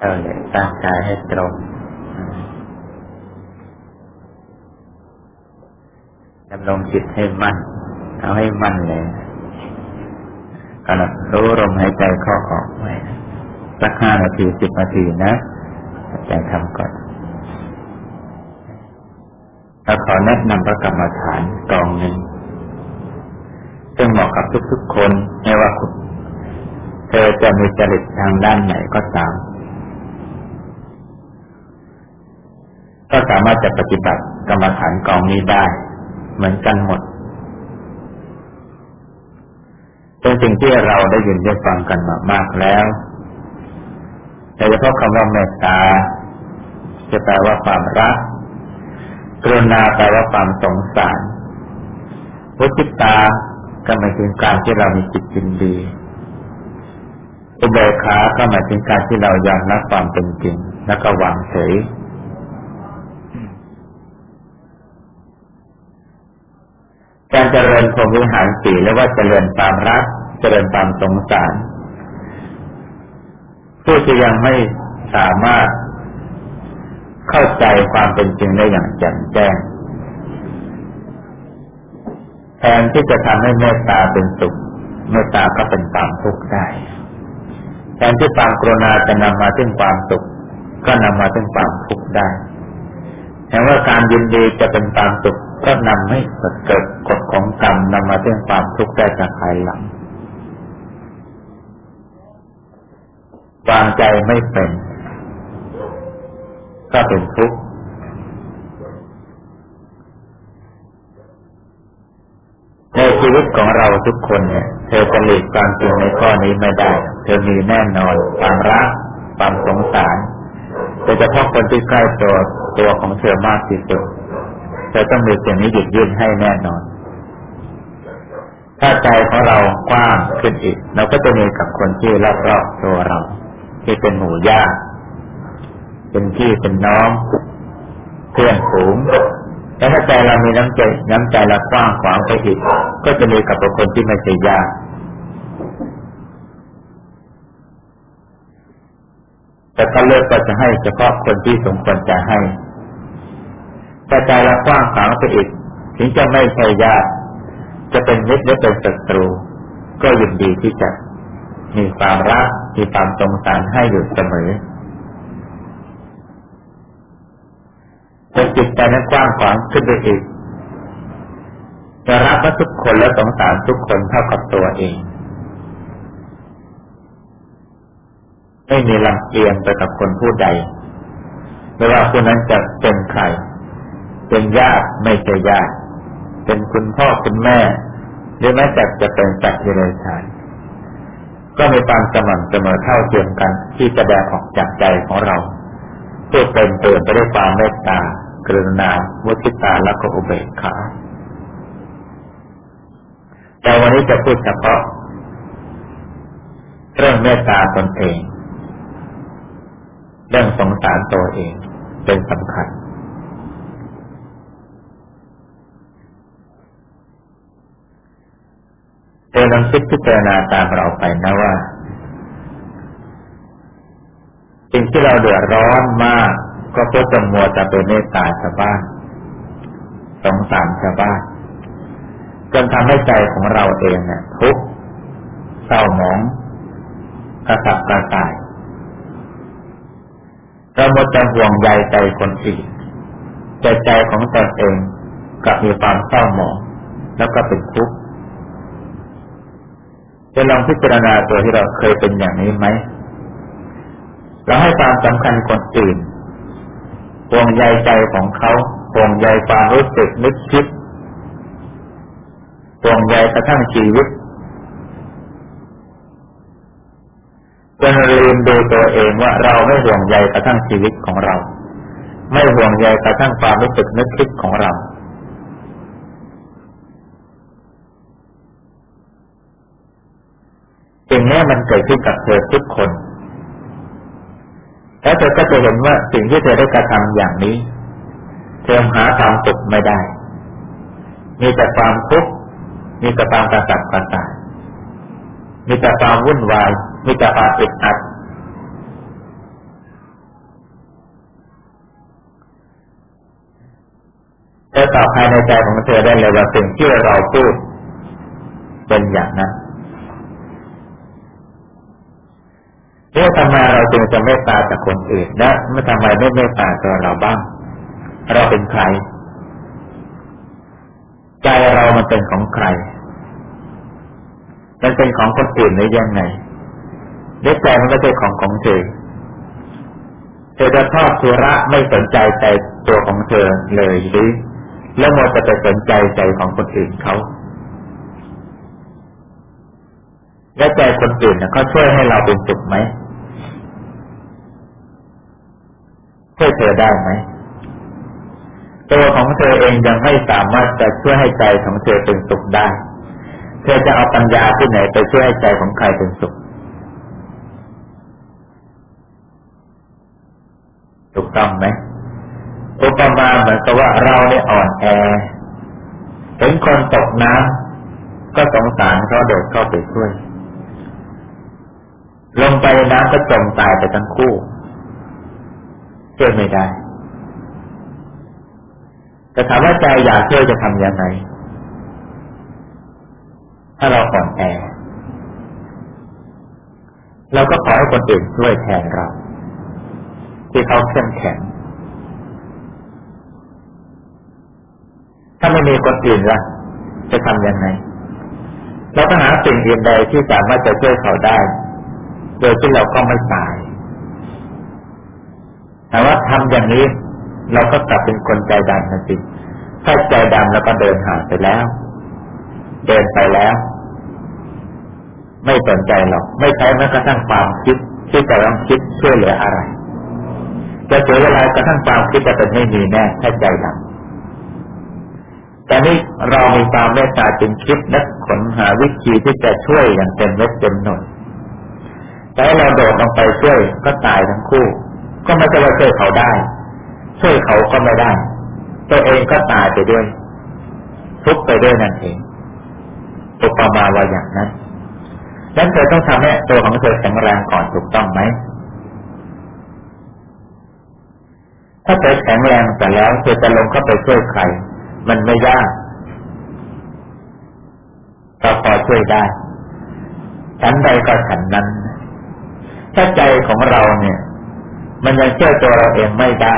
เออตั้งใจให้ตรงดำรงจิตให้มั่น เอาให้มั่นเลยกำลังรู้ลมหายใจเข้าออกไว้สักห้านาทีสิบนาทีนะใจทำก่อนเราขอแนะนำพระกรรมฐานกองหนึ่งซึ่งเหมาะกับทุกๆคนไม่ว่าคุณเธอจะมีจริตทางด้านไหนก็ตาม ก็สามารถจะปฏิบัติกรรมฐานกองนี้ได้ เหมือนกันหมด เป็นสิ่งที่เราได้ยินได้ฟังกันมามากแล้วโดยเฉพาะคำว่าเมตตาจะแปลว่าความรัก กรุณาแปลว่าความสงสารวุติตาก็หมายถึงการที่เรามีจิตยินดีอุเบกขาก็หมายถึงการที่เรายอมรับความเป็นจริง แล้วก็วางเฉย การเจริญพรหมวิหารสี่เรียกว่าเจริญความรัก เจริญความสงสาร ผู้ที่ยังไม่สามารถเข้าใจความเป็นจริงได้อย่างแจ่มแจ้งแทนที่จะทำให้เมตตาเป็นสุข เมตตาก็เป็นความทุกข์ได้ แทนที่ความกรุณาจะนำมาถึงความสุข ก็นำมาถึงความทุกข์ได้แทนว่าการยินดีจะเป็นความสุข ก็นำให้เกิดกฎของกรรมนำมาถึงความทุกข์ได้จากภายหลังวางใจไม่เป็นก็เป็นทุกข์ในชีวิตของเราทุกคนเนี่ย เธอจะหลีกความจริงในข้อนี้ไม่ได้ เธอมีแน่นอนความรัก ความสงสารโดยเฉพาะคนที่ใกล้ตัวตัวของเธอมากที่สุด เธอต้องมีสิ่งนี้หยุดยื่นให้แน่นอน ถ้าใจของเรากว้างขึ้นอีกเราก็จะมีกับคนที่รอบๆตัวเรา ที่เป็นหมู่ญาติเป็นพี่เป็นน้อง เพื่อนฝูงแล้วถ้าใจเรามีน้ำใจน้ำใจเรากว้างขวางไปอีกก็จะมีกับบุคคลที่ไม่ใช่ญาติแต่ก็เลือกก็จะให้เฉพาะคนที่สมควรจะให้ แต่ใจเรากว้างขวางไปอีกถึงจะไม่ใช่ญาติจะเป็นมิตรหรือเป็นศัตรู ก็ยินดีที่จะมีความรักมีความสงสารให้อยู่เสมอจนจิตใจนั้นกว้างขวางขึ้นไปอีกจะรักทุกคนและสงสารทุกคนเท่ากับตัวเอง ไม่มีลำเอียงไปกับคนผู้ใดไม่ว่าคนนั้นจะเป็นใคร เป็นญาติไม่ใช่ญาติเป็นคุณพ่อคุณแม่หรือแม้แต่จะเป็นสัตว์เดรัจฉานก็มีความสม่ำเสมอเท่าเทียมกันที่จะแสดงออกจากใจของเราเพื่อเป็นเตือนไปด้วยความเมตตากรุณามุทิตาและก็อุเบกขาแต่วันนี้จะพูดเฉพาะ เรื่องเมตตาตนเอง เรื่องสงสารตัวเองเป็นสำคัญเธอลองคิดพิจารณาตามเราไปนะว่า สิ่งที่เราเดือดร้อนมาก ก็เพราะจมัวจะเป็นเมตตาชาวบ้านสงสารชาวบ้านจนทำให้ใจของเราเองเนี่ยทุกข์เศร้าหมองกระสับกระส่ายเราหมดจะห่วงใยใจคนอื่นใจใจของตนเองกับมีความเศร้าหมองแล้วก็เป็นทุกข์ จะลองพิจารณาตัวที่เราเคยเป็นอย่างนี้ไหม เราให้ความสำคัญคนอื่นห่วงใยใจของเขาห่วงใยความรู้สึกนึกคิดห่วงใยกระทั่งชีวิตจนลืมดูตัวเองว่าเราไม่ห่วงใยกระทั่งชีวิตของเรา ไม่ห่วงใยกระทั่งความรู้สึกนึกคิดของเรา เนี้มันเกิดขึ้นกับเธอทุกคน แล้วเธอก็จะเห็นว่าสิ่งที่เธอได้กระทำอย่างนี้ เธอหาความสุขไม่ได้ มีแต่ความทุกข์ มีแต่ความกระสับกระส่าย มีแต่ความวุ่นวาย มีแต่ความอึดอัดเธอตอบภายในใจของเธอได้เลยว่าสิ่งที่เราพูดเป็นอย่างนั้น เอ๊ะทำไมเราจึงจะไม่ตาจากคนอื่นและไม่ทำไมไม่เมตตาตัวเราบ้าง เราเป็นใคร ใจเรามันเป็นของใคร มันเป็นของคนอื่นหรือยังไงเด็กใจมันไม่ใช่ของของเธอเธอจะทอดสุระไม่สนใจใจตัวของเธอเลยหรือแล้วมัวจะไปสนใจใจของคนอื่นเขาและใจคนอื่นเขาช่วยให้เราเป็นสุขไหม ช่วยเธอได้ไหมตัวของเธอเองยังไม่สามารถจะช่วยให้ใจของเธอเป็นสุขได้ เธอจะเอาปัญญาที่ไหนไปช่วยให้ใจของใครเป็นสุข ถูกต้องไหมอุปมาเหมือนกับว่าเราเนี่ยอ่อนแอเห็นคนตกน้ำก็สงสารเขาเดินเข้าไปช่วย ลงไปน้ำก็จมตายไปทั้งคู่ ช่วยไม่ได้ แต่ถามว่าใจอยากช่วยจะทำยังไง ถ้าเราอ่อนแอ เราก็ขอให้คนอื่นช่วยแทนเรา ที่เขาเข้มแข็ง ถ้าไม่มีคนอื่นล่ะ จะทำยังไง เราก็หาสิ่งอื่นใดที่สามารถจะช่วยเขาได้ โดยที่เราก็ไม่ตาย แต่ว่าทำอย่างนี้ เราก็กลับเป็นคนใจดำนะสิถ้าใจดำแล้วก็เดินหางไปแล้ว เดินไปแล้ว ไม่สนใจหรอก ไม่ใช้แม้กระทั่งความคิดที่จะต้องคิดช่วยเหลืออะไร จะเสียเวลากระทั่งความคิดจะเป็นไม่มีแน่ถ้าใจดำแต่นี้เรามีความเมตตาจึงคิดและขนหาวิธีที่จะช่วยอย่างเต็มเม็ดเต็มหน่วยแต่เราโดดลงไปช่วยก็ตายทั้งคู่ ก็ไม่จะว่าช่วยเขาได้ ช่วยเขาก็ไม่ได้ ตัวเองก็ตายไปด้วย ทุกไปด้วยนั่นเองอุปมาว่าอย่างนั้นนั้นเธอต้องทำให้ตัวของเธอแข็งแรงก่อนถูกต้องไหม ถ้าเธอแข็งแรงแต่แล้วเธอจะลงเข้าไปช่วยใคร มันไม่ยากเราพอช่วยได้ ฉันใดก็ฉันนั้น ถ้าใจของเราเนี่ย มันยังเชื่อตัวเราเองไม่ได้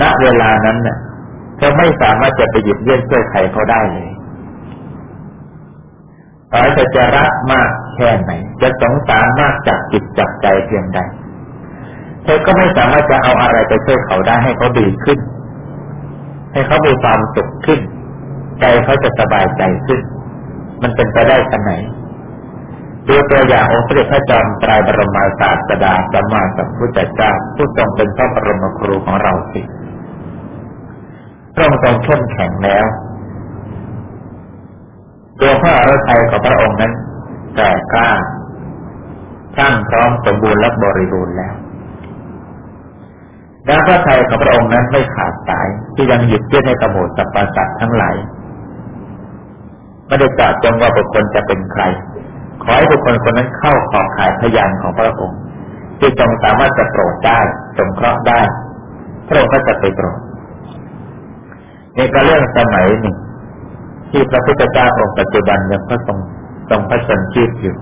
ณ เวลานั้นเนี่ยเราไม่สามารถจะไปหยิบเยื่อช่วยใครเขาได้เลยต่อจะจะรักมากแค่ไหน จะสงสารมากจากจิตจากใจเพียงใด เธอก็ไม่สามารถจะเอาอะไรไปช่วยเขาได้ให้เขาดีขึ้น ให้เขามีความสุขขึ้น ใจเขาจะสบายใจขึ้น มันเป็นไปได้ขนาดไหน ตัวตัวอย่างองค์พระเดชพระจอมไตรบรมศาสดาสัมมาสัมพุทธเจ้าผู้ทรงเป็นพระบรมครูของเราสิพระองค์ทรงเข้มแข็งแล้วตัวพระอรทัยของพระองค์นั้นแก่กล้าช่างพร้อมสมบูรณ์และบริบูรณ์แล้วแล้วพระทัยของพระองค์นั้นไม่ขาดสายที่ยังหยุดเยื่อให้กระโมดสัพพสัตทั้งหลายไม่ได้จาดจงว่าบุคคลจะเป็นใคร ขอให้บุคคลคนนั้นเข้าขอบขายพยานของพระองค์ที่จงสามารถจะโปรดได้สงเคราะห์ได้ พระองค์ก็จะไปโปรดในกระเรื่องสมัยหนึ่งที่พระพุทธเจ้าองค์ปัจจุบันยังพระทรงทรงพระชนชีพอยู่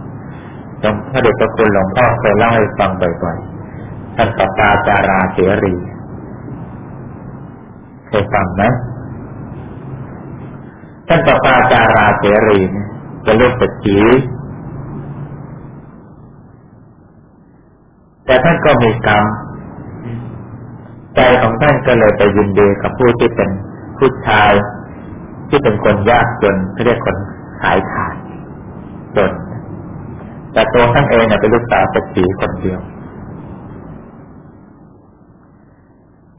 ทรงพระเดชพระคุณหลวงพ่อเคยเล่าให้ฟังบ่อยๆท่านปตาจาราเสรีเคยฟังไหมท่านปตาจาราเสรีจะเลือกปจี แต่ท่านก็มีกรรมใจของท่านก็เลยไปยินดีกับผู้ที่เป็นผู้ชาย ที่เป็นคนยากจนเขาเรียกคนขายขาดจนแต่ตัวท่านเองเนี่ยเป็นลูกสาวปจีคนเดียว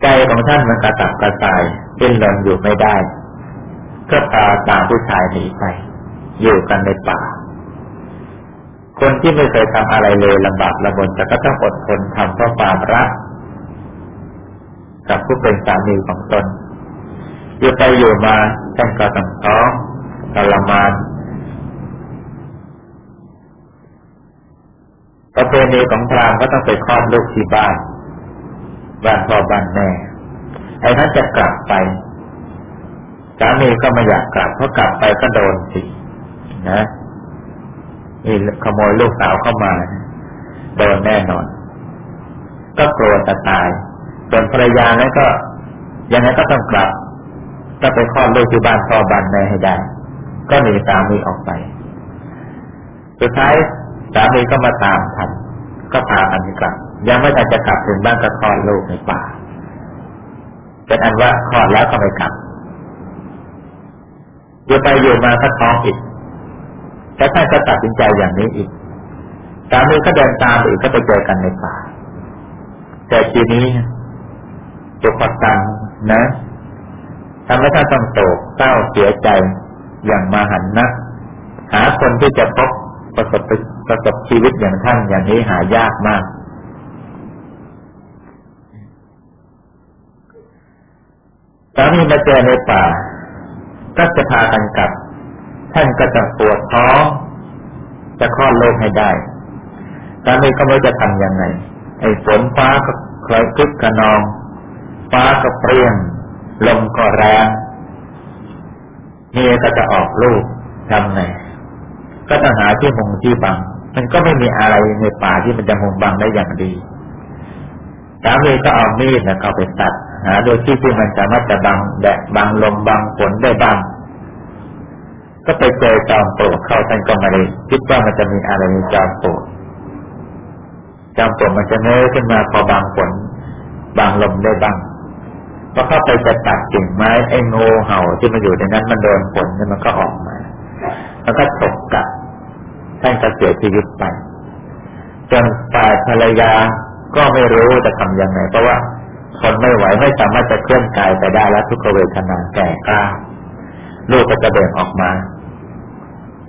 ใจของท่านมันกระตับกระส่ายดิ้นรนอยู่ไม่ได้ ก็พาตามผู้ชายหนีไป อยู่กันในป่า คนที่ไม่เคยทำอะไรเลยลำบากลำบนแต่ก็ต้องอดทนทำเพราะความรัก กับผู้เป็นสามีของตนอยู่ไปอยู่มาท่านก็ต้องท้องทรมานประเพณีของพราหมณ์ก็ต้องไปคลอดลูกที่บ้านบ้านพ่อบ้านแม่ไอ้นั้นจะกลับไปสามีก็ไม่อยากกลับเพราะกลับไปก็โดนสินะ นี่ขโมยลูกสาวเข้ามาโดนแน่นอน ก็กลัวจะตาย ส่วนภรรยานั้นก็ยังไงก็ต้องกลับ ก็ไปคลอดลูกที่บ้านพ่อบ้านแม่ให้ได้ ก็หนีสามีออกไป สุดท้ายสามีก็มาตามทัน ก็พากันกลับ ยังไม่ทันจะกลับถึงบ้านก็คลอดลูกในป่าเป็นอันว่าคลอดแล้วก็ไม่กลับอยู่ไปอยู่มาก็ท้องอีก แต่ท่านก็ตัดสินใจอย่างนี้อีกสามีก็เดินตามไปอีกก็ไปเจอกันในป่า แต่ทีนี้จุกตังนะทำให้ท่านต้องโศกเศร้าเสียใจอย่างมาหันนะหาคนที่จะพบประสบประสบชีวิตอย่างท่านอย่างนี้หายากมากสามีมาเจอในป่าก็จะพากันกลับ ท่านก็จะปวดท้องจะคลอดโลกให้ได้สามีก็ไม่จะทำยังไง ไอ้ฝนฟ้าก็คล้อยคึกกระนอง ฟ้าก็เปรี้ยง ลมก็แรงเมียก็จะออกลูกทำไง ก็ต้องหาที่มุงที่บัง มันก็ไม่มีอะไรในป่าที่มันจะมุงบังได้อย่างดีสามีก็เอามีดนะเข้าไปตัดหาโดยที่ที่มันสามารถจะบังแดดบังลมบังฝนได้บ้าง ก็ไปเจอจอมปลวกเข้าท่านก็ไม่ได้คิดว่ามันจะมีอะไรในจอมปลวกจอมปลวกมันจะเงยขึ้นมาพอบางฝนบางลมได้บ้างพอเข้าไปจะตัดกิ่งไม้ไอ้งูเห่าที่มันอยู่ในนั้นมันโดนฝนนี่มันก็ออกมาแล้วก็ตกกับท่านก็เสียชีวิตไปจนฝ่ายภรรยาก็ไม่รู้จะทำยังไงเพราะว่าทนไม่ไหวไม่สามารถจะเคลื่อนกายไปได้แล้วทุกเวทนาแก่กล้าลูกก็จะเบ่งออกมา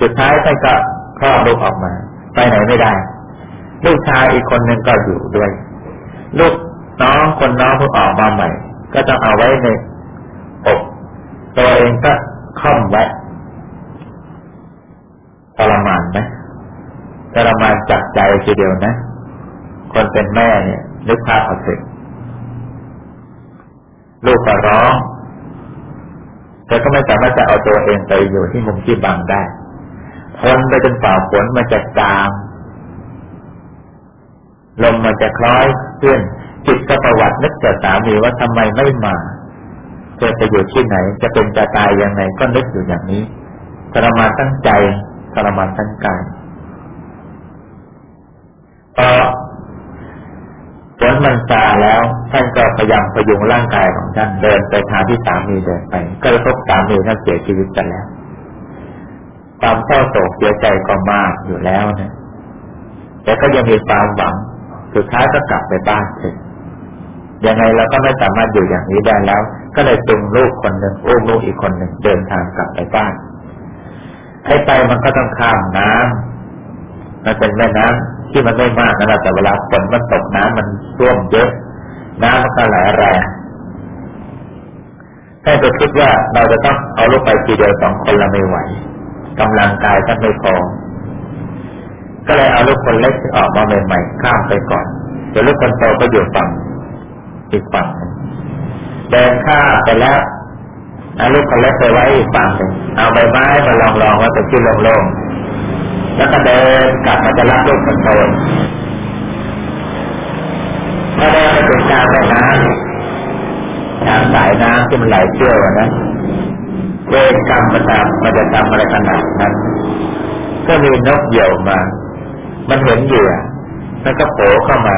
สุดท้ายท่านก็คลอดลูกออกมา ไปไหนไม่ได้ ลูกชายอีกคนหนึ่งก็อยู่ด้วย ลูกน้องคนน้องเพิ่งออกมาใหม่ ก็ต้องเอาไว้ในอกตัวเองก็ค่อมไว้ทรมานไหมทรมานจับใจทีเดียวนะ คนเป็นแม่เนี่ยนึกภาพเอาสิลูกก็ร้องแต่ก็ไม่สามารถจะเอาตัวเองไปอยู่ที่มุมที่บังได้ ทนไปจนฝ่าฝนมันจะจางลมมันจะคล้อยเคลื่อนจิตก็ประวัตินึกแต่สามีว่าทำไมไม่มาจะไปอยู่ที่ไหน จะเป็นจะตายยังไงก็นึกอยู่อย่างนี้ทรมานตั้งใจทรมานตั้งกายพอฝนมันซาแล้วท่านก็พยายามพยุงร่างกายของท่านเดินไปทางที่สามีเดินไป ก็พบสามีท่านเสียชีวิตไปแล้ว ความเศร้าโศกเสียใจก็มากอยู่แล้วนะแต่ก็ยังมีความหวังสุดท้ายก็กลับไปบ้านเถอะยังไงเราก็ไม่สามารถอยู่อย่างนี้ได้แล้ว ก็เลยจุงลูกคนหนึ่งอุ้มลูกอีกคนหนึ่งเดินทางกลับไปบ้านให้ไปมันก็ต้องข้ามน้ำมันเป็นแม่น้ำที่มันไม่มากนะแต่เวลาฝนมันตกน้ำมันท่วมเยอะ น้ำมันก็ไหลแรงให้ไปคิดว่าเราจะต้องเอาลูกไปทีเดียวสองคนเราไม่ไหว กำลังกายก็ไม่พอ ก็เลยเอาลูกคนเล็กที่ออกมาใหม่ๆข้ามไปก่อนเดี๋ยวลูกคนโตก็อยู่ฝั่งอีกฝั่งเดินข้าไปแล้วเอาลูกคนเล็กไปไว้อีกฝั่งหนึ่งเอาใบไม้มาลองลองไว้เป็นที่โล่งๆแล้วก็เดินกลับมาจะรับลูกคนโตเมื่อได้ไปถึงกลางแม่น้ำทางสายน้ำที่มันไหลเชี่ยวนะ เวรกรรมมันทำมันจะทำอะไรขนาดนั้นก็มีนกเหยี่ยวมา มันเห็นเหยื่อแล้วก็โผล่เข้ามา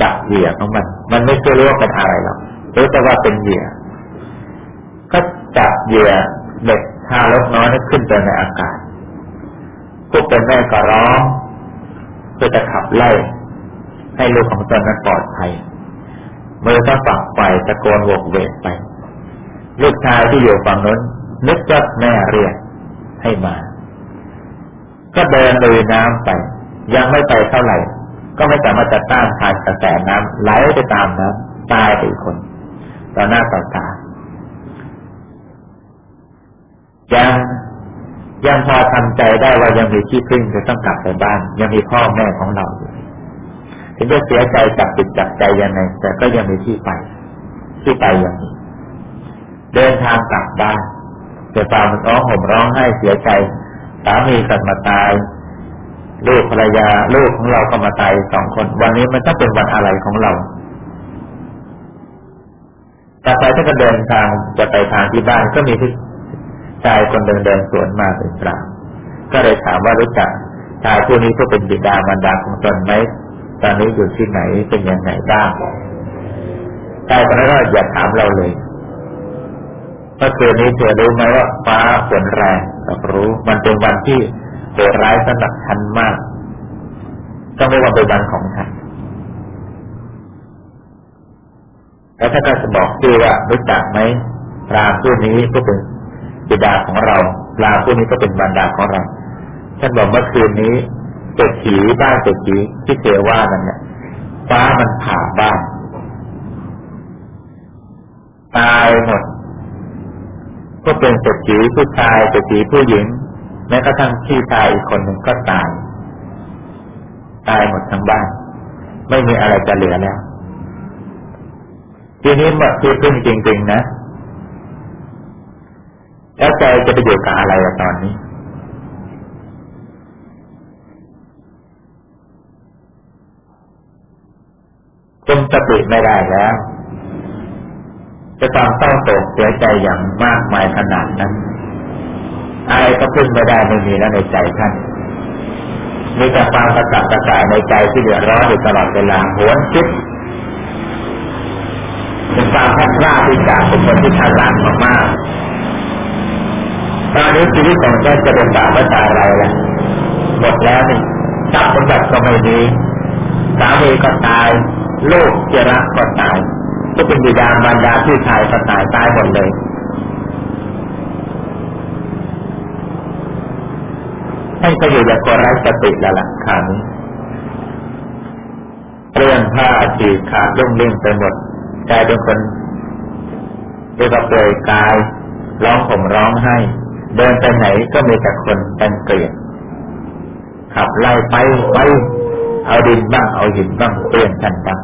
จับเหยื่อของมัน มันไม่เชื่อว่าเป็นอะไรหรอกรู้แต่ว่าเป็นเหยื่อ ก็จับเหยื่อเด็กทารกน้อยขึ้นไปในอากาศพวกเป็นแม่ก็ร้องเพื่อจะขับไล่ ให้ลูกของตนนั้นปลอดภัยมือก็ฝักไฟตะโกนโวกเวกไป ลูกชายที่อยู่ฝั่งนั้นนึกว่าแม่เรียกให้มา ก็เดินเลยน้ำไป ยังไม่ไปเท่าไหร่ ก็ไม่สามารถจะต้านทานกระแสน้ำไหลไปตามน้ำตายไปอีกคนต่อหน้าต่อตายังยังพอทำใจได้ว่ายังมีที่พึ่งจะต้องกลับไปบ้าน ยังมีพ่อแม่ของเราอยู่ถึงจะเสียใจจับติดจับใจยังไงแต่ก็ยังมีที่ไป ที่ไปย่างนี้ เดินทางกลับบ้านจะตามร้องห่มร้องไห้เสียใจสามีกัดมาตายลูกภรรยาลูกของเราก็มาตายสองคน วันนี้มันต้องเป็นวันอะไรของเราต่อไปถ้าก็เดินทางจะไปทางที่บ้านก็มีที่ชายคนเดินเดินสวนมาเป็นปราก็เลยถามว่ารู้จักชายผู้นี้ก็เป็นบิดามารดาของตนไหมตอนนี้อยู่ที่ไหนเป็นยังไงบ้างชายคนนั้นก็อย่าถามเราเลย มื่อคืนนี้เธอรู้ไหมว่าฟ้าฝนแรงร,รู้ มันเป็นวันที่โหดร้ายสำหรับฉันมาก ต้องไม่วันเป็นวันของฉัน แล้วถ้าก็จะบอกชื่อว่ารู้จักไหมรามผู้นี้ก็เป็นบิดาของเรารามผู้นี้ก็เป็นบรรดาของเราท่านบอกเมื่อคืนนี้เศรษฐีบ้านเศรษฐีที่เจว่านั่นเนี่ยฟ้ามันผ่าบ้านตายหมด ก็เป็นเศรษฐีผู้ชายเศรษฐีผู้หญิง แม้กระทั่งพี่ชายอีกคนหนึ่งก็ตาย ตายหมดทั้งบ้าน ไม่มีอะไรจะเหลือแล้ว ทีนี้มาคือพึ่งจริงๆนะแล้วใจจะไปอยู่กับอะไรตอนนี้คุมสติไม่ได้แล้ว จะความเศร้าโศกเสียใจอย่างมากมายขนาดนั้นอะไรก็พึ่งไม่ได้ไม่มีแล้วในใจท่านมีแต่ความกระสับกระส่ายในใจที่เดือดร้อนอยู่ตลอดเวลาหวนคิดเป็นความพัดพลาที่จากเป็นคนที่ฉลาดมากๆตอนนี้ชีวิตของท่านจะเป็นบาประสาอะไรล่ะหมดแล้วนี่ทรัพย์สมบัติก็ไม่ดีสามีก็ตายลูกเจระก็ตาย ก็เป็นบิดามารดาพี่ชายก็ตายตายหมดเลย ท่านก็อยู่อย่างคนไร้สติแล้วล่ะครานี้เรื่องผ้าจีขาดลุ่งลิ่งไปหมดกลายเป็นคนเรียกว่าเปลยกาย ร้องผมร้องให้ เดินไปไหนก็มีแต่คนเป็นเกลียดขับไล่ไปไปเอาดินบ้างเอาหินบ้างเปลี่ยนท่านบ้าง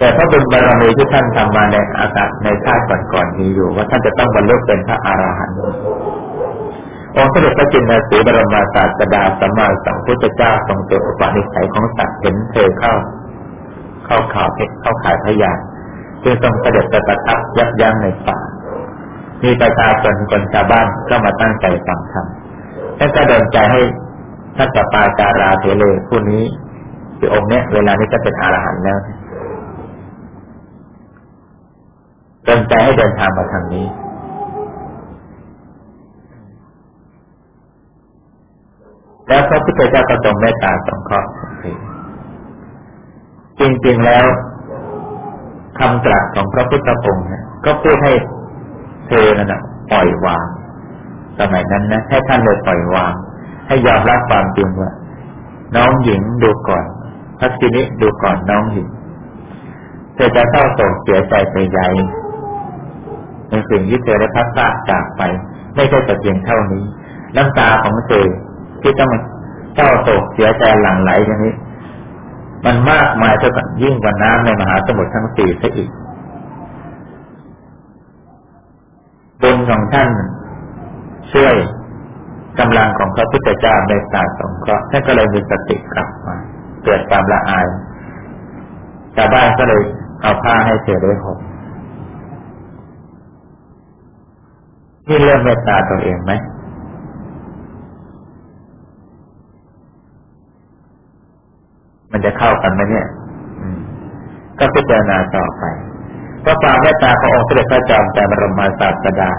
แต่ถ้าเป็นบารมีที่ท่านทำมาในอากาศในชาติก่อนๆมีอยู่ ว่าท่านจะต้องบรรลุเป็นพระอรหันต์องค์สมเด็จพระจินดาสีบรมศาสดาสัมมาสัมพุทธเจ้าทรงตัวอุปนิสัยของสัตว์เห็นเธอเข้า เข้าข่าวเพชรเข้าขายพยานจึงทรงเสด็จประทับยับยั้งในป่ามีประชาชนคนชาวบ้านก็มาตั้งใจฟังธรรมท่านก็เดินใจให้ท่านปปาจาราเทเลผู้นี้คือองค์เนี้ยเวลานี้ก็เป็นอรหันต์แล้ว เดินใจให้เดินทางมาทางนี้ แล้วพระพุทธเจ้าก็ทรงเมตตาสงเคราะห์จริงๆแล้วคำตรัสของพระพุทธองค์เนี่ยก็พูดให้เธอนั่นนะปล่อยวาง สมัยนั้นนะให้ท่านเลยปล่อยวาง ให้ยอมรับความจริงว่าน้องหญิงดูก่อนพักนิดูก่อนน้องหญิงเธอจะเศร้าโศกเสียใจไปใหญ่ ในสิ่งที่เธอได้พัดพลาดจากไป ไม่ใช่แต่เพียงเท่านี้ น้ำตาของเธอที่ต้องเศร้าโศกเสียใจหลั่งไหลอย่างนี้ มันมากมายเท่ากับยิ่งกว่าน้ำในมหาสมุทรทั้งสี่ซะอีกบุญของท่านช่วยกำลังของพระพุทธเจ้าในตาสงเคราะห์ท่านก็เลยมีสติกลับมา เกิดความละอายชาวบ้านก็เลยเอาผ้าให้เธอได้ห่ม นี่เริ่มเมตตาตัวเองไหมมันจะเข้ากันไหมเนี่ยก็พิจารณาต่อไปเพราะความเมตตาขององค์พระเจ้าจอมใจบรมศาสดา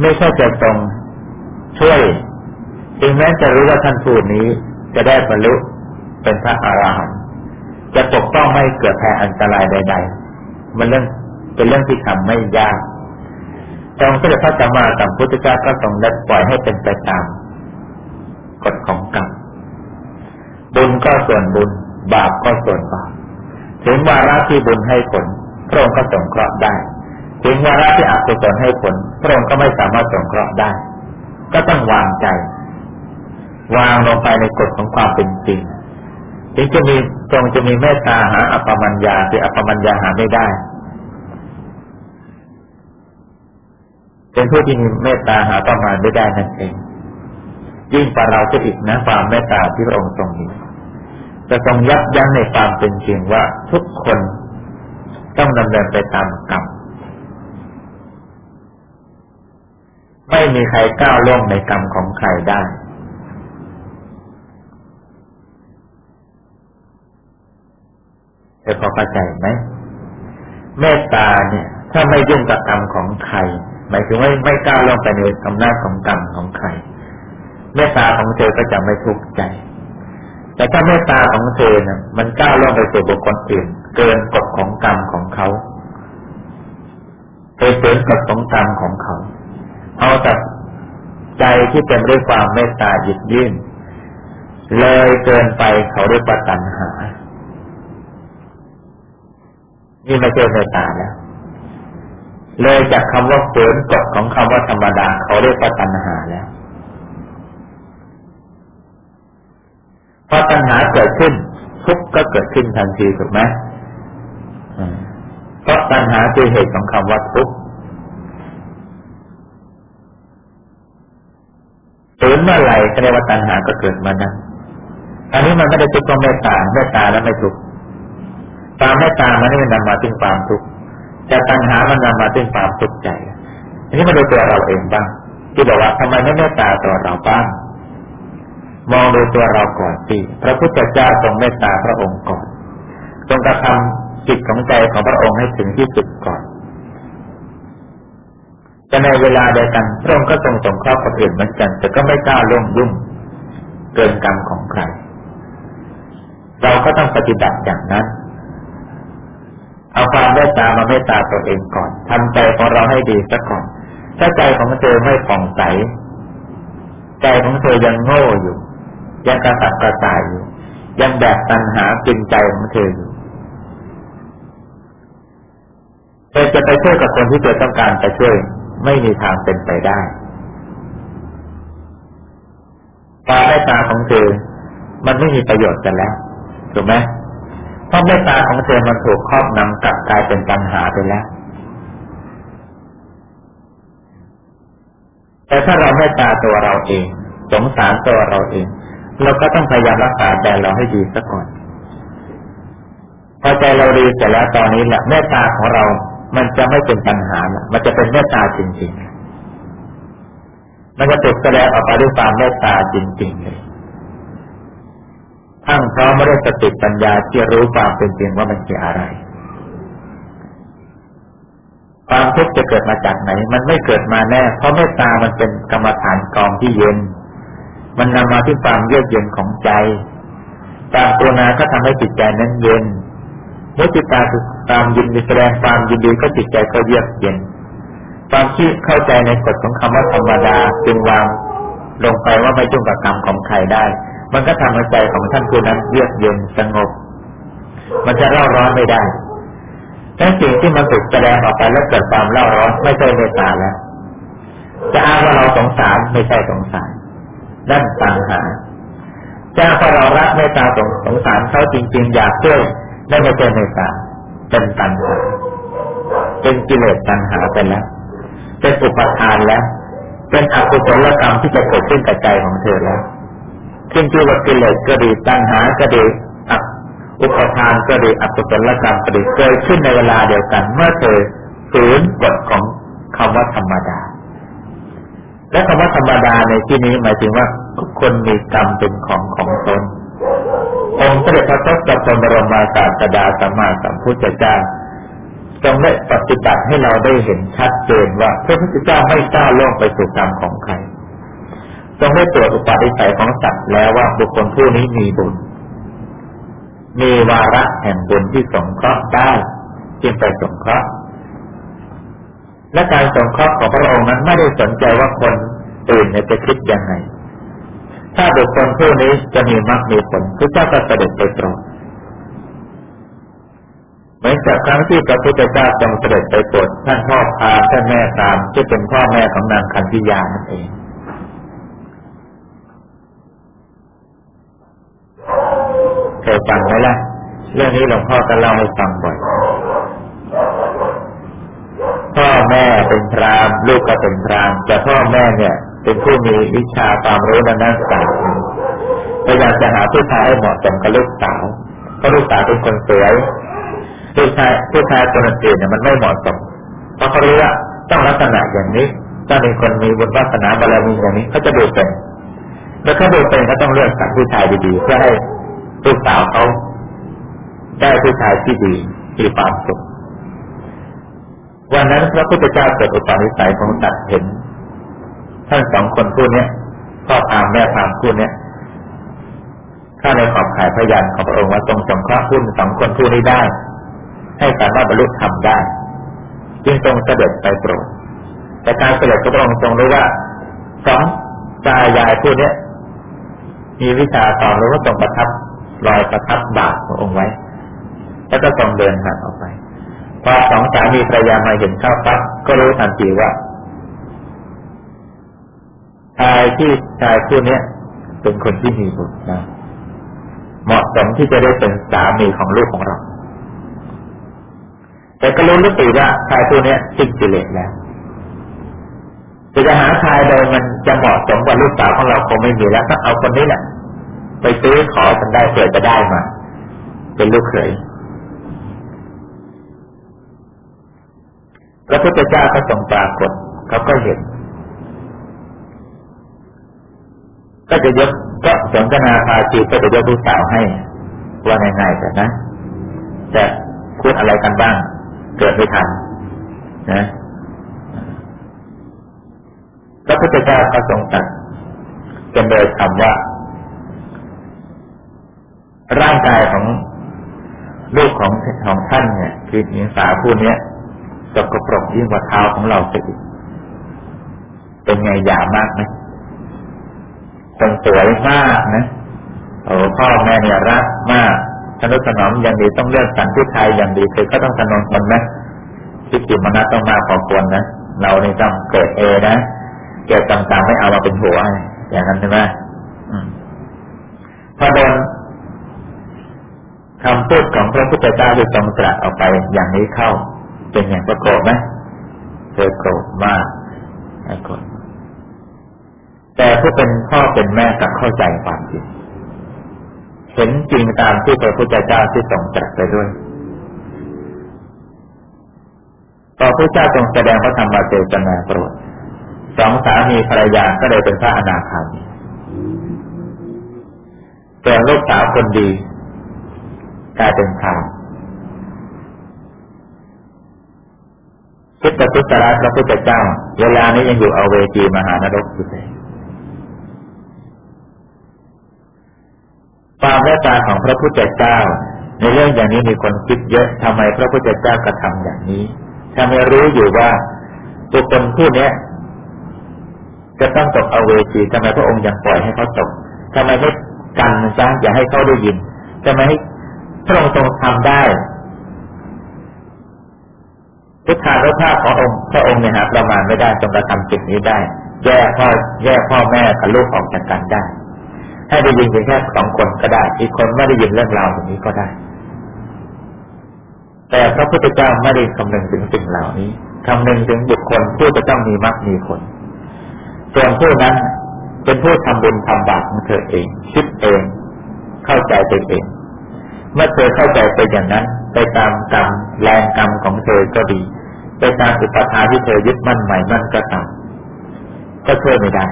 ไม่ใช่จะทรงช่วยถึงแม้จะรู้ว่าท่านผู้นี้จะได้บรรลุเป็นพระอรหันต์จะปกป้องไม่เกิดแพ้อันตรายใด ๆ มันเรื่องเป็นเรื่องที่ทำไม่ยาก จองเสด็จพระจัมมาสัมพุทธเจ้าก็ทรงได้ปล่อยให้เป็นไปตามกฎของกรรมบุญก็ส่วนบุญ บาปก็ส่วนบาปถึงวาระที่บุญให้ผล พระองค์ก็สงเคราะห์ได้ ถึงวาระที่อกุศลให้ผล พระองค์ก็ไม่สามารถสงเคราะห์ได้ ก็ต้องวางใจ วางลงไปในกฎของความเป็นจริงถึงจะมีจงจะมีเมตตาหาอัปปมัญญาที่อัปปมัญญาหาไม่ได้ เป็นผู้ที่มีเมตตาหาประมาณไม่ได้นั่นเอง ยิ่งกว่าเราจะอีกนะความเมตตาที่พระองค์ทรงมีจะทรงยับยั้งในความเป็นจริงว่าทุกคนต้องดำเนินไปตามกรรมไม่มีใครก้าวล่วงในกรรมของใครได้จะพอเข้าใจไหมเมตตาเนี่ย ถ้าไม่ยุ่งกับกรรมของใคร หมายถึงว่าไม่กล้าลงไปในอำนาจของกรรมของใครเมตตาของเธอก็จะไม่ทุกข์ใจ แต่ถ้าเมตตาของเธอเนี่ยมันก้าวลงไปสู่บุคคลอื่น เกินกฎของกรรมของเขาไปเกินกฎของกรรมของเขา เอาแต่ใจที่เต็มด้วยความเมตตาหยิบยื่น เลยเกินไปเขาเรียกว่าตัณหา นี่ไม่ใช่เมตตาแล้ว เลยจากคำว่าฝืนกฎของคำว่าธรรมดาเขาเรียกว่าตัณหาแล้วพอตัณหาเกิดขึ้น ทุกข์ก็เกิดขึ้นทันทีถูกไหมเพราะตัณหาคือเหตุของคำว่าทุกข์ฝืนเมื่อไหร่ก็เรียกว่าตัณหาก็เกิดมานั้นอันนี้มันไม่ได้ทุกข์เพราะเมตตาเมตตาแล้วไม่ทุกข์ความเมตตามันไม่นำมาถึงความทุกข์ แต่ตัณหามันนำมาถึงความทุกข์ใจอันนี้มาดูตัวเราเองบ้างที่บอกว่าทำไมไม่เมตตาต่อเราบ้างมองดูตัวเราก่อนสิพระพุทธเจ้าทรงเมตตาพระองค์ก่อนทรงกระทำจิตของใจของพระองค์ให้ถึงที่สุดก่อนแต่ในเวลาเดียวกันพระองค์ก็ทรงสงเคราะห์คนอื่นเหมือนกัน แต่ก็ไม่กล้าล่วงยุ่งเกินกรรมของใคร เราก็ต้องปฏิบัติอย่างนั้น เอาความเมตตามาเมตตาตัวเองก่อนทำใจของเราให้ดีซะก่อน ถ้าใจของเธอไม่ผ่องใส ใจของเธอยังโง่อยู่ ยังกระสับกระส่ายอยู่ ยังแบกตัณหากินใจของเธออยู่เธอจะไปช่วยกับคนที่เธอต้องการจะช่วย ไม่มีทางเป็นไปได้ความเมตตาของเธอ มันไม่มีประโยชน์กันแล้ว ถูกไหม เพราะเมตตาของเธอมันถูกครอบงำกลับกลายเป็นปัญหาไปแล้ว แต่ถ้าเราเมตตาตัวเราเอง สงสารตัวเราเอง เราก็ต้องพยายามรักษาใจเราให้ดีซะก่อน พอใจเราดีเสร็จแล้วตอนนี้แหละเมตตาของเรา มันจะไม่เป็นปัญหาละมันจะเป็นเมตตาจริง ๆ มันจะติดแสดงออกมาด้วยความเมตตาจริงๆเลย ทั้งพร้อมไม่ได้สติปัญญาที่รู้ความเป็นจริงว่ามันคืออะไร ความทุกข์จะเกิดมาจากไหน มันไม่เกิดมาแน่ เพราะเมตตามันเป็นกรรมฐานกองที่เย็น มันนำมาที่ความเยือกเย็นของใจตามตัวนาก็ทำให้จิตใจนั้นเย็นเมื่อจิตตาตามยินดีแสดงความยินดีก็จิตใจก็เยือกเย็น ความที่เข้าใจในกฎของคำว่าธรรมดาจึงวางลงไปว่าไม่จุ่งกับกรรมของใครได้ มันก็ทำให้ใจของท่านผู้นั้นเยือกเย็นสงบ มันจะเล่าร้อนไม่ได้แต่สิ่งที่มันถูกแสดงออกไปแล้วเกิดความเล่าร้อนไม่ใช่เมตตาแล้ว จะอ้างว่าเราสงสารไม่ใช่สงสารนั่นตัณหาจะพอเรารักเมตตาสงสงสารเขาจริง ๆ อยากช่วยนั่นไม่ใช่เมตตาเป็นตัณหาเป็นกิเลสตัณหาไปแล้วเป็นอุปทานแล้ว เป็นอกุศลกรรมที่จะเกิดขึ้นกับใจของเธอแล้ว ขึ้นชื่อว่ากิเลสก็ดีตัณหาก็ดีอุปทานก็ดีอกุศลกรรมก็ดีเกิดขึ้นในเวลาเดียวกัน เมื่อเธอฝืนกฎของคำว่าธรรมดา และคำว่าธรรมดาในที่นี้หมายถึงว่าทุกคนมีกรรมเป็นของของตนองค์เสด็จพระทศพลบรมศาสดาสัมมาสัมพุทธเจ้าจงได้ปฏิบัติให้เราได้เห็นชัดเจนว่าพระพุทธเจ้าไม่ก้าวล่วงไปสู่กรรมของใคร ทรงได้ตรวจอุปนิสัยของสัตว์แล้วว่าบุคคลผู้นี้มีบุญ มีวาระแห่งบุญที่สงเคราะห์ได้จึงไปสงเคราะห์และการสงเคราะห์ของพระองค์นั้นไม่ได้สนใจว่าคนอื่นจะคิดยังไง ถ้าบุคคลผู้นี้จะมีมรรคมีผลพระเจ้าก็เสด็จไปตรงเหมือนกับครั้งที่พระพุทธเจ้าทรงเสด็จไปโปรดท่านพ่อพาท่านแม่ตามที่เป็นพ่อแม่ของนางคันธิยานั่นเอง เคยฟังไหมล่ะ เรื่องนี้หลวงพ่อก็เล่าให้ฟังบ่อย พ่อแม่เป็นพรามลูกก็เป็นพรามแต่พ่อแม่เนี่ย เป็นผู้มีวิชาความรู้ด้านนั้นศาสตร์พยายามจะหาผู้ชายให้เหมาะสมกับลูกสาวเพราะลูกสาวเป็นคนสวยผู้ชายผู้ชายคนอื่นเนี่ยมันไม่เหมาะสมเพราะเขารู้ว่าต้องลักษณะอย่างนี้ต้องเป็นคนมีบุญวาสนาบารมีอย่างนี้เขาจะดูเป็นแล้วถ้าดูเป็นก็ต้องเลือกสรรผู้ชายดีๆเพื่อให้ ลูกสาวเขาได้ผู้ชายที่ดีมีความสุขวันนั้นพระพุทธเจ้าเกิดอุปนิสัยของตัดเห็นท่านสองคนผู้นี้พ่อพามแม่พามผู้นี้ข้าในขอบขายพยานของพระองค์ว่าทรงสงเคราะห์ผู้สองคนผู้นี้ได้ ให้สามารถบรรลุธรรมได้ จึงทรงเสด็จไปโปรดแต่การเสด็จพระองค์ทรงรู้ว่าสองตายายผู้นี้มีวิชาตอนรู้ว่าทรงประทับ รอยประทับบาทขององค์ไว้ แล้วก็ทรงเดินห่างออกไป พอสองสามีภรรยามาเห็นข้าวปั๊บก็รู้ทันทีว่าชายที่ชายผู้นี้เป็นคนที่มีบุญนะเหมาะสมที่จะได้เป็นสามีของลูกของเรา แต่ก็รู้ลึกตีว่าชายผู้นี้สิ้นกิเลสแล้วจะจะหาชายโดยมันจะเหมาะสมกับลูกสาวของเราคงไม่มีแล้วก็เอาคนนี้แหละ ไปซื้อขอกันได้เผื่อจะได้มา เป็นลูกเขยพระพุทธเจ้าก็ทรงปรากฏเขาก็เห็น ก็จะยกก็สนทนาพาจีก็จะยกลูกสาวให้ ว่าง่ายๆแต่นะแต่พูดอะไรกันบ้าง เกิดไม่ทันนะพระพุทธเจ้าก็ทรงตัดเป็นโดยคำว่า ร่างกายของลูกของของท่านเนี่ย คือหญิงสาวผู้นี้สกปรกยิ่งกว่าเท้าของเราสิเป็นไงยามากไหมคนสวยมากนะโอ้พ่อแม่เนี่ยรักมากทนุถนอมอย่างดีต้องเลือกสรรผู้ชายอย่างดีคือก็ต้องถนนคนนะที่จิตมนัต้องมาพอควรนะเราในต้องเกิดเอนะเกิดต่างๆไม่เอามาเป็นหัว อย่างนั้นใช่ไหมพอโดน คำพูดของพระพุทธเจ้าที่ทรงตรัสออกไปอย่างนี้เข้า เป็นอย่างประโกรธไหมเธอโกรธมากไอ้คนแต่ผู้เป็นพ่อเป็นแม่กับเข้าใจความจริงเห็นจริงตามที่พระพุทธเจ้าที่ทรงตรัสไปด้วยพอพระเจ้าทรงแสดงพระธรรมเทศนาโปรดสองสามีภรรยาก็เลยเป็นพระอนาคามีแต่ลูกสาวคนดี กลายเป็นพรามคิดประทุษร้ายพระพุทธเจ้า เวลานี้ยังอยู่เอาเวจีมหานรกอยู่เลยความเมตตาของพระพุทธเจ้า ในเรื่องอย่างนี้มีคนคิดเยอะทำไมพระพุทธเจ้ากระทำอย่างนี้ถ้าไม่รู้อยู่ว่าบุคคลผู้นี้จะต้องตกเอาเวจีทำไมพระองค์ยังปล่อยให้เขาตกทำไมไม่กันจ้าอย่าให้เขาได้ยินทำไมให้ พระองค์ทรงทำได้พุทธานุภาพขององค์พระองค์เนี่ยหาประมาณไม่ได้จงกระทำสิ่งนี้ได้ แยกพ่อแยกพ่อแม่กับลูกออกจากกันได้ ให้ได้ยินเพียงแค่สองคนก็ได้ อีกคนไม่ได้ยินเรื่องราวอย่างนี้ก็ได้ แต่พระพุทธเจ้าไม่ได้คำนึงถึงสิ่งเหล่านี้คำนึงถึงบุคคลผู้จะต้องมีมรรคมีผลส่วนผู้นั้นเป็นผู้ทำบุญทำบาปของเธอเอง คิดเอง เข้าใจไปเอง เมื่อเธอเข้าใจไปอย่างนั้น ไปตามกรรมแรงกรรมของเธอก็ดี ไปตามอุปทานที่เธอยึดมั่นใหม่มั่นก็ตามก็ช่วยไม่ได้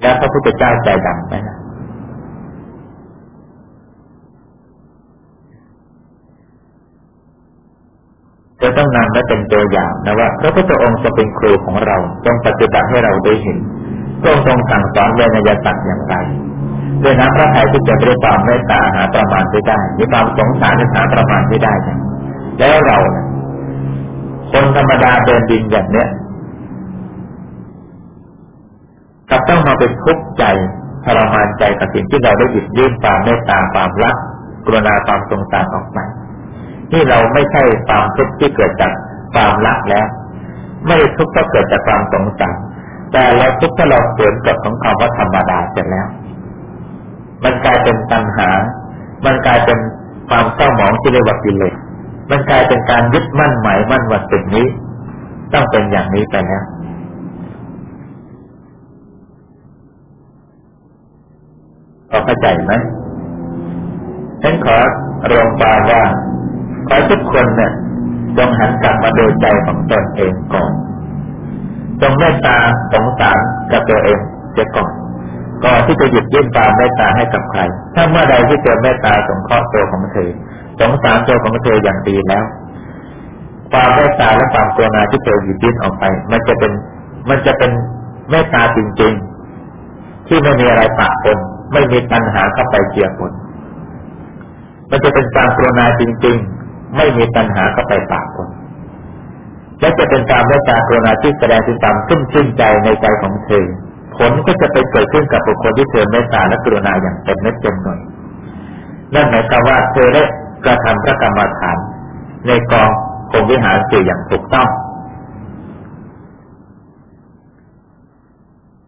แล้วพระพุทธเจ้าใจดำไหมนะจะต้องนำและเป็นตัวอย่างนะว่าพระพุทธองค์จะเป็นครูของเราต้องปฏิบัติให้เราได้เห็น ทรงทรงสั่งสอนเวนยสัตว์อย่างไรด้วยน้ำพระทัยที่จะด้วยความเมตตาหาประมาณไม่ได้ มีความสงสารหาประมาณไม่ได้แล้วเราคนธรรมดาเดินดินอย่างเนี้ยกับต้องมาเป็นทุกข์ใจทรมานใจกับสิ่งที่เราได้หยิบยื่นความเมตตาความรักกรุณาความสงสารออกมาที่เราไม่ใช่ความทุกข์ที่เกิดจากความรักแล้ว ไม่ได้ทุกข์ก็เกิดจากความสงสาร แต่เราทุกข์ถ้าเราเกิดกับของคำว่าธรรมดาเสร็จแล้ว มันกลายเป็นตัณหา มันกลายเป็นความเศร้าหมองที่เรียกว่ากิเลสมันกลายเป็นการยึดมั่นหมายมั่นว่าสิ่งนี้ ต้องเป็นอย่างนี้ไปแล้วพอเข้าใจไหมฉันขอรวมควาว่าขอทุกคนเนี่ยจงหันกลับมาดูใจของตนเองก่อน จงเมตตาสงสารกับตัวเองเสียก่อนก่อนที่จะหยุดยื่นความเมตตาให้กับใคร ถ้าเมื่อใดที่เจอเมตตาสงเคราะห์ตัวของเธอสงสารตัวของเธออย่างดีแล้ว ความเมตตาและความกรุณาที่เธอหยิบยื่นออกไป มันจะเป็น มันจะเป็นเมตตาจริง ๆ ที่ไม่มีอะไรปะปนไม่มีปัญหาเข้าไปเกี่ยวปนมันจะเป็นการกรุณาจริง ๆ ไม่มีปัญหาเข้าไปปะปน และจะเป็นการเมตตากรุณาที่แสดงถึงความขึ้นชื่นใจในใจของเธอ ผลก็จะไปเกิดขึ้นกับบุคคลที่เธอเมตตาและกรุณาอย่างเต็มเม็ดเต็มหน่วยนั่นหมายความว่าเธอได้กระทำพระกรรมฐาน ในกองคงวิหารสี่อย่างถูกต้อง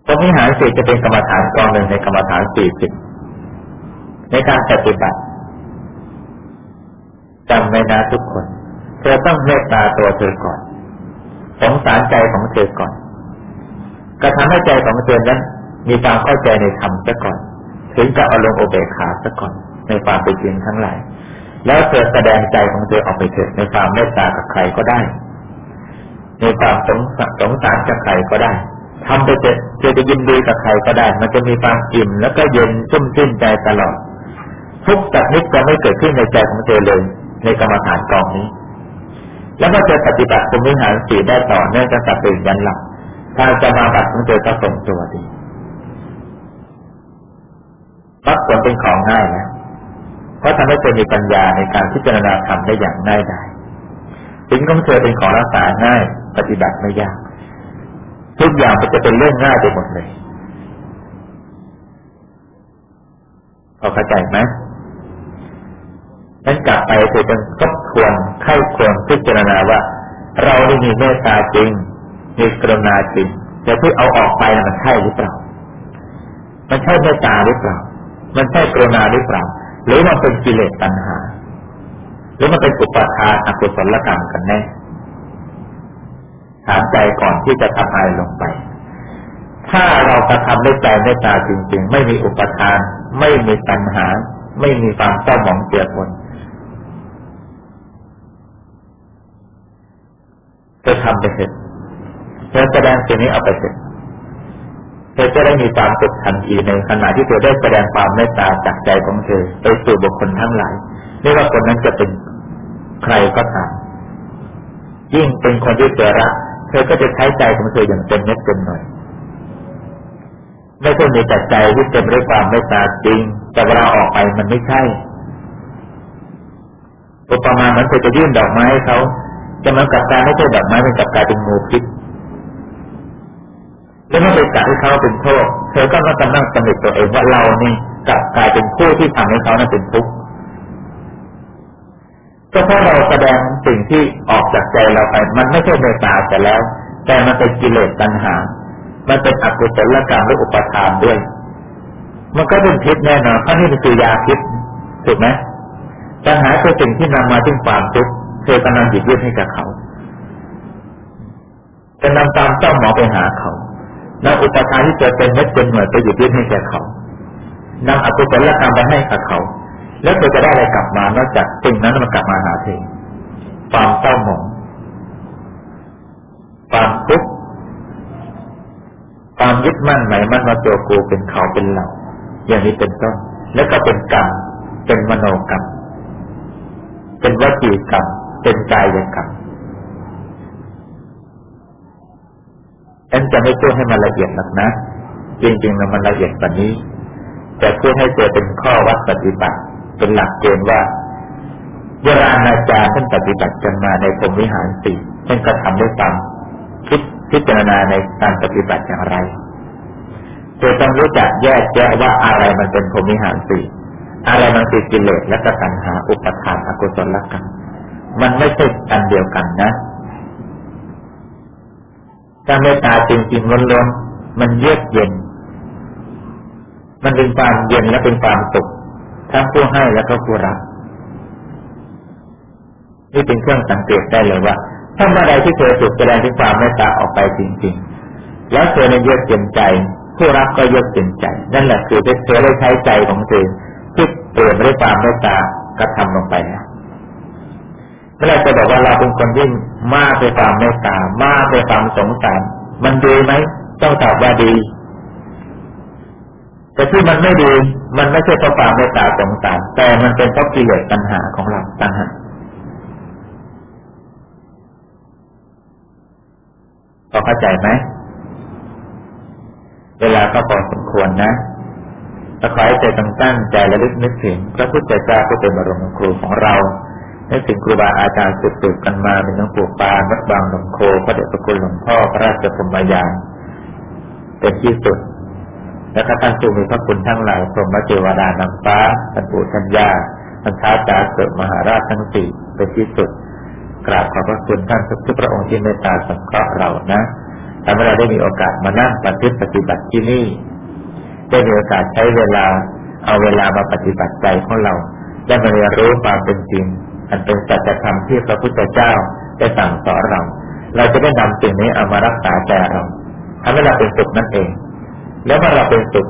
กองวิหารสี่จะเป็นกรรมฐานกองหนึ่งในกรรมฐานสี่สิบในการปฏิบัติจำไว้นะทุกคน เธอต้องเมตตาตัวเธอก่อน สงสารใจของเธอก่อนกระทำให้ใจของเธอนั้น มีความเข้าใจในธรรมซะก่อน ถึงจะเอาลงโอเบคาซะก่อน ในความเป็นจริงทั้งหลาย แล้วเธอแสดงใจของเธอออกไปเถิดในความเมตตากับใครก็ได้ ในความสงสงสารกับใครก็ได้ทำไปเถิดเธอจะยินดีกับใครก็ได้ มันจะมีความอิ่มแล้วก็เย็นชุ่มชื่นใจตลอดทุกสักนิดจะไม่เกิดขึ้นในใจของเธอเลย ในกรรมฐานกองนี้ แล้วก็จะปฏิบัติสมิหารสีได้ต่อเนื่องตั้งแต่ตื่นยันหลับการจะมาบัตรของเธอก็ส่งตัวดีรับผลเป็นของง่ายนะ เพราะทำให้เธอมีปัญญาในการพิจารณาธรรมได้อย่างง่ายดายสิ่งของเธอเป็นของรักษาง่าย ปฏิบัติไม่ยาก ทุกอย่างมันจะเป็นเรื่องง่ายไปหมดเลยพอเข้าใจไหม นั้นกลับไปเธอจะทบทวนไข้ควรพิจารณาว่า เราได้มีเมตตาจริง มีกรุณาจริงแต่ที่เอาออกไปมันใช่หรือเปล่า มันใช่เมตตาหรือเปล่า มันใช่กรุณาหรือเปล่า หรือมันเป็นกิเลสตัณหา หรือมันเป็นอุปทานอกุศลกรรมกันแน่ถามใจก่อนที่จะทำอะไรลงไป ถ้าเรากระทำด้วยใจเมตตาจริง ๆ ไม่มีอุปทาน ไม่มีตัณหา ไม่มีความเศร้าหมองเสียผ จะทำไปเสร็จเธอแสดงสิ่งนี้เอาไปเสร็จเธอจะได้มีความสุขทันทีในขณะที่เธอได้แสดงความเมตตาจากใจของเธอไปสู่บุคคลทั้งหลายไม่ว่าคนนั้นจะเป็นใครก็ตามยิ่งเป็นคนที่เธอรักเธอก็จะใช้ใจของเธออย่างเต็มเม็ดเต็มหน่วยไม่ใช่มีแต่ใจที่เต็มด้วยความเมตตาจริง แต่เวลาออกไปมันไม่ใช่อุปมาเหมือนเธอจะยื่นดอกไม้ให้เขา จะมันกับการไม่ใช่ดอกไม้เป็นกับกลายเป็นงูพิษแล้วเมื่อไปจัดให้เขาเป็นโทษเธอก็มาตั้งตำหนิตัวเองว่าเรานี่กลับกลายเป็นผู้ที่ทำให้เขานั้นเป็นทุกข์ก็เพราะเราแสดงสิ่งที่ออกจากใจเราไป มันไม่ใช่เมตตาแต่แล้ว แต่มันเป็นกิเลสตัณหา มันเป็นอกุศลกรรมหรืออุปทานด้วย มันก็เป็นพิษแน่นอนเพราะนี่มันคือยาพิษถูกไหมปัญหาคือสิ่งที่นำมาถึงความทุกข์ เธอกำลังหยิบยื่นให้กับเขาจะนำตามเจ้าหมอไปหาเขานำอุปทานที่เกิดเป็นเม็ดเป็นหน่วยไปหยิบยื่นให้แก่เขานำอกุศลกรรมไปให้กับเขา แล้วเธอจะได้อะไรกลับมานอกจากสิ่งนั้นมันกลับมาหาเธอความเศร้าหมองความทุกข์ความยึดมั่นหมายมั่นว่าตัวกูเป็นเขาเป็นเราอย่างนี้เป็นต้น แล้วก็เป็นกรรมเป็นมโนกรรม เป็นวจีกรรม เป็นกายกรรมฉันจะไม่พูดให้มันละเอียดหรอกนะ จริงๆแล้วมันละเอียดกว่านี้ แต่พูดให้เจอเป็นข้อวัดปฏิบัติ เป็นหลักเกณฑ์ว่าเวลาอาจารย์ท่านปฏิบัติกันมาในพรมวิหารสี่ท่านก็ทำด้วยความคิดพิจารณาในการปฏิบัติอย่างไรเธอต้องรู้จักแยกแยะว่าอะไรมันเป็นพรมวิหารสี่อะไรมันคือกิเลสและกตัณหาอุปทานอกุศลกรรม มันไม่ใช่อันเดียวกันนะถ้าเมตตาจริงๆล้วนๆมันเยือกเย็น มันเป็นความเย็นและเป็นความสุขทั้งผู้ให้และก็ผู้รับนี่เป็นเครื่องสังเกตได้เลยว่าถ้าเมื่อใดที่เธอสุดแสดงถึงความเมตตาออกไปจริง ๆ แล้วเธอในเยือกเย็นใจ ผู้รับก็เยือกเย็นใจ นั่นแหละคือเธอได้ใช้ใจของเธอที่เปลี่ยนด้วยความเมตตากระทำลงไปนะ เมื่อไรจะบอกว่าเราเป็นคนที่งมากไปความเมตตามากไปความสงสารมันดีไหมต้องตอบว่าดี แต่ที่มันไม่ดี มันไม่ใช่เพราะความเมตตาสงสารแต่มันเป็นเพราะกิเลสปัญหาของเราต่างหากพอเข้าใจไหมเวลาก็พอสมควรนะถ้าขอให้ใจตั้งตั้งใจระลึกนึกถึงพระพุทธเจ้าผู้เป็นบรมครูของเรา นึกถึงครูบาอาจารย์สืบสืบกันมาเป็นหลวงปู่ปานวัดบางหลวงโคพระเดชพระคุณหลวงพ่อพระราชพรมยานเป็นที่สุด และถ้าท่านผู้มีพระคุณทั้งหลายพรหมเจวดานางฟ้าท่านปู่ท่านย่าท่านท้าจาเกิดมหาราชทั้งสี่เป็นที่สุด กราบขอบพระคุณท่านทุกพระองค์ที่เมตตาสงเคราะห์เรานะทำให้เราได้มีโอกาสมานั่งปฏิบัติปฏิบัติที่นี่ ได้มีโอกาสใช้เวลาเอาเวลามาปฏิบัติใจของเรา ได้มาเรียนรู้ความเป็นจริง อันเป็นสัจธรรมที่พระพุทธเจ้าได้สั่งสอนเรา เราจะได้นำสิ่งนี้เอามารักษาใจเราทำให้เราเป็นสุขนั่นเอง แล้วเมื่อเราเป็นสุข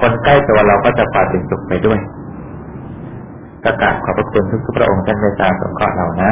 คนใกล้ตัวเราก็จะพาเป็นสุขไปด้วยประกาศขอบพระคุณทุกพระองค์ท่านเมตตาสงเคราะห์เรานะ